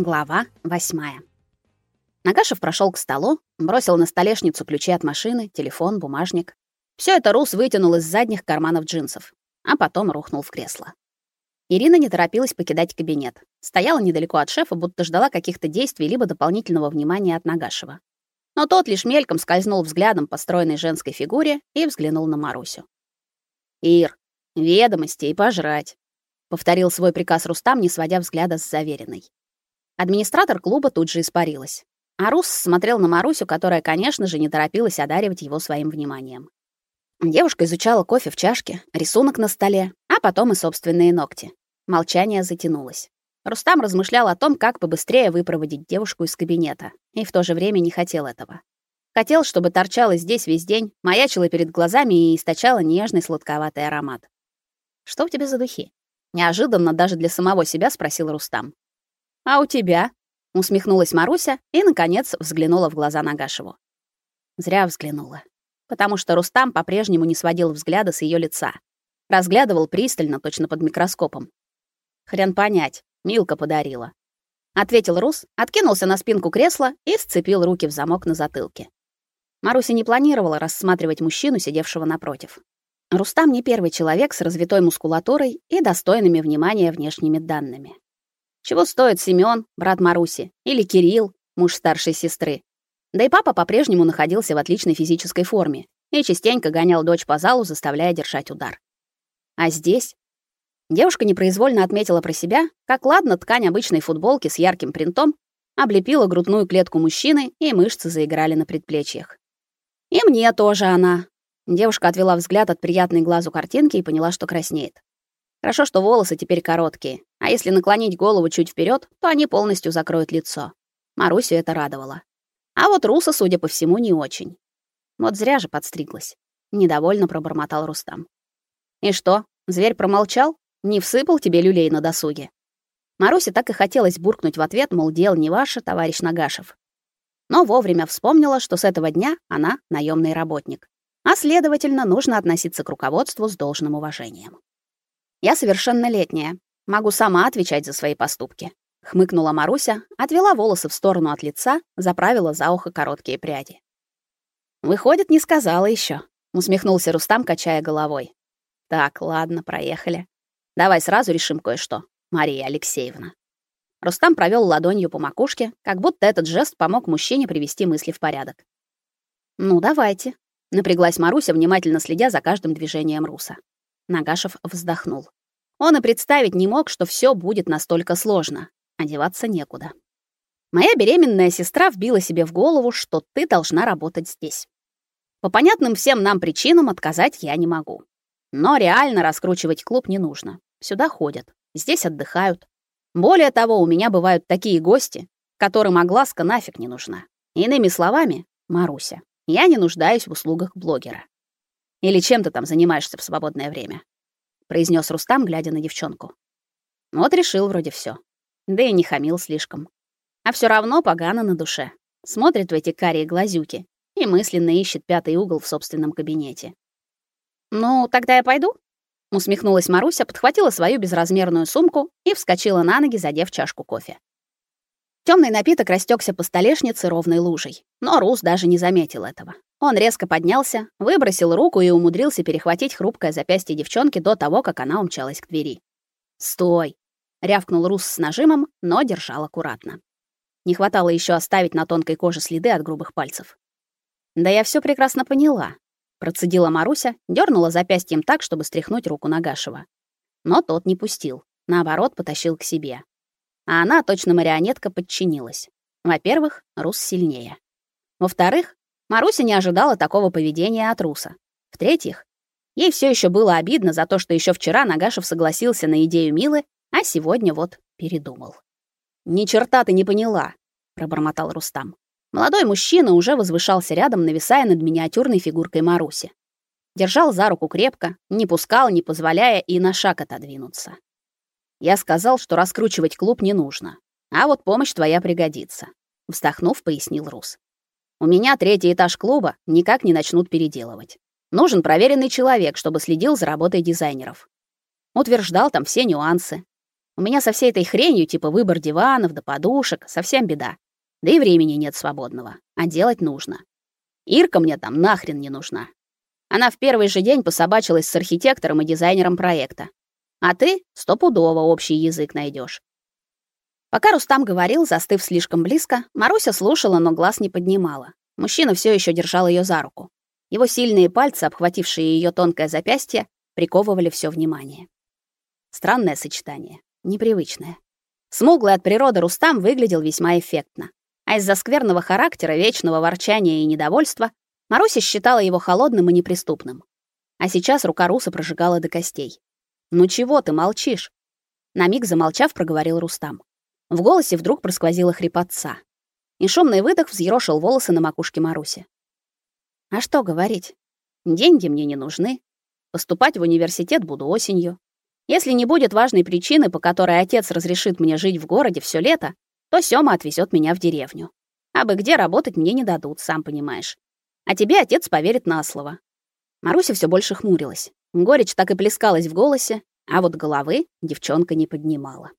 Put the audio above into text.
Глава восьмая. Нагашев прошел к столу, бросил на столешницу ключи от машины, телефон, бумажник. Все это Рус вытянул из задних карманов джинсов, а потом рухнул в кресло. Ирина не торопилась покидать кабинет. Стояла недалеко от шефа, будто ждала каких-то действий либо дополнительного внимания от Нагашева. Но тот лишь мельком скользнул взглядом по стройной женской фигуре и взглянул на Марусю. «Ир, ведомости и пожрать», — повторил свой приказ Рустам, не сводя взгляда с заверенной. Администратор клуба тут же испарилась. А Рус смотрел на Марусю, которая, конечно же, не торопилась одаривать его своим вниманием. Девушка изучала кофе в чашке, рисунок на столе, а потом и собственные ногти. Молчание затянулось. Рустам размышлял о том, как побыстрее выпроводить девушку из кабинета, и в то же время не хотел этого. Хотел, чтобы торчала здесь весь день, маячила перед глазами и источала нежный сладковатый аромат. «Что у тебя за духи?» Неожиданно даже для самого себя спросил Рустам. А у тебя? усмехнулась Маруся и наконец взглянула в глаза Нагашеву. Зря взглянула, потому что Рустам по-прежнему не сводил взгляда с ее лица. Разглядывал пристально, точно под микроскопом. Хрен понять, Милка подарила. Ответил Рус, откинулся на спинку кресла и сцепил руки в замок на затылке. Маруся не планировала рассматривать мужчину, сидевшего напротив. Рустам не первый человек с развитой мускулатурой и достойными внимания внешними данными. Чего стоит Семён, брат Маруси, или Кирилл, муж старшей сестры. Да и папа по-прежнему находился в отличной физической форме и частенько гонял дочь по залу, заставляя держать удар. А здесь девушка непроизвольно отметила про себя, как ладно ткань обычной футболки с ярким принтом облепила грудную клетку мужчины, и мышцы заиграли на предплечьях. И мне тоже она. Девушка отвела взгляд от приятной глазу картинки и поняла, что краснеет. Хорошо, что волосы теперь короткие, а если наклонить голову чуть вперед, то они полностью закроют лицо. Марусю это радовало. А вот Руса, судя по всему, не очень. Вот зря же подстриглась. Недовольно пробормотал Рустам. И что, зверь промолчал? Не всыпал тебе люлей на досуге? Марусе так и хотелось буркнуть в ответ, мол, дел не ваше, товарищ Нагашев. Но вовремя вспомнила, что с этого дня она наемный работник. А следовательно, нужно относиться к руководству с должным уважением. Я совершеннолетняя, могу сама отвечать за свои поступки, хмыкнула Маруся, отвела волосы в сторону от лица, заправила за ухо короткие пряди. Выходит, не сказала еще, усмехнулся Рустам, качая головой. Так, ладно, проехали. Давай сразу решим кое-что, Мария Алексеевна. Рустам провел ладонью по макушке, как будто этот жест помог мужчине привести мысли в порядок. Ну, давайте, напряглась Маруся, внимательно следя за каждым движением Руса. Нагашев вздохнул. Он и представить не мог, что все будет настолько сложно. Одеваться некуда. Моя беременная сестра вбила себе в голову, что ты должна работать здесь. По понятным всем нам причинам отказать я не могу. Но реально раскручивать клуб не нужно. Сюда ходят, здесь отдыхают. Более того, у меня бывают такие гости, которым огласка нафиг не нужна. Иными словами, Маруся, я не нуждаюсь в услугах блогера. Или чем ты там занимаешься в свободное время?» — произнес Рустам, глядя на девчонку. Вот решил вроде все. Да и не хамил слишком. А все равно погано на душе. Смотрит в эти карие глазюки и мысленно ищет пятый угол в собственном кабинете. «Ну, тогда я пойду?» Усмехнулась Маруся, подхватила свою безразмерную сумку и вскочила на ноги, задев чашку кофе. Темный напиток растекся по столешнице ровной лужей, но Рус даже не заметил этого. Он резко поднялся, выбросил руку и умудрился перехватить хрупкое запястье девчонки до того, как она умчалась к двери. "Стой!" рявкнул Рус с нажимом, но держал аккуратно. Не хватало еще оставить на тонкой коже следы от грубых пальцев. "Да я все прекрасно поняла", процедила Маруся, дернула запястьем так, чтобы стряхнуть руку Нагашева. Но тот не пустил, наоборот, потащил к себе. А она, точно марионетка, подчинилась. Во-первых, Рус сильнее. Во-вторых, Маруся не ожидала такого поведения от Руса. В-третьих, ей все еще было обидно за то, что еще вчера Нагашев согласился на идею Милы, а сегодня вот передумал. «Ни черта ты не поняла», — пробормотал Рустам. Молодой мужчина уже возвышался рядом, нависая над миниатюрной фигуркой Маруси. Держал за руку крепко, не пускал, не позволяя и на шаг отодвинуться. Я сказал, что раскручивать клуб не нужно, а вот помощь твоя пригодится, вздохнув, пояснил Рус. У меня третий этаж клуба никак не начнут переделывать. Нужен проверенный человек, чтобы следил за работой дизайнеров. Утверждал там все нюансы. У меня со всей этой хренью, типа выбор диванов да подушек, совсем беда. Да и времени нет свободного, а делать нужно. Ирка мне там нахрен не нужна. Она в первый же день пособачилась с архитектором и дизайнером проекта. А ты стопудово общий язык найдешь. Пока Рустам говорил, застыв слишком близко, Маруся слушала, но глаз не поднимала. Мужчина все еще держал ее за руку. Его сильные пальцы, обхватившие ее тонкое запястье, приковывали все внимание. Странное сочетание, непривычное. Смуглый от природы Рустам выглядел весьма эффектно. А из-за скверного характера, вечного ворчания и недовольства, Маруся считала его холодным и неприступным. А сейчас рука Руса прожигала до костей. «Ну чего ты молчишь?» На миг замолчав, проговорил Рустам. В голосе вдруг просквозила хрипотца. И шумный выдох взъерошил волосы на макушке Маруси. «А что говорить? Деньги мне не нужны. Поступать в университет буду осенью. Если не будет важной причины, по которой отец разрешит мне жить в городе все лето, то Сёма отвезет меня в деревню. А бы где работать мне не дадут, сам понимаешь. А тебе отец поверит на слово. Маруся все больше хмурилась. Горечь так и плескалась в голосе, а вот головы девчонка не поднимала.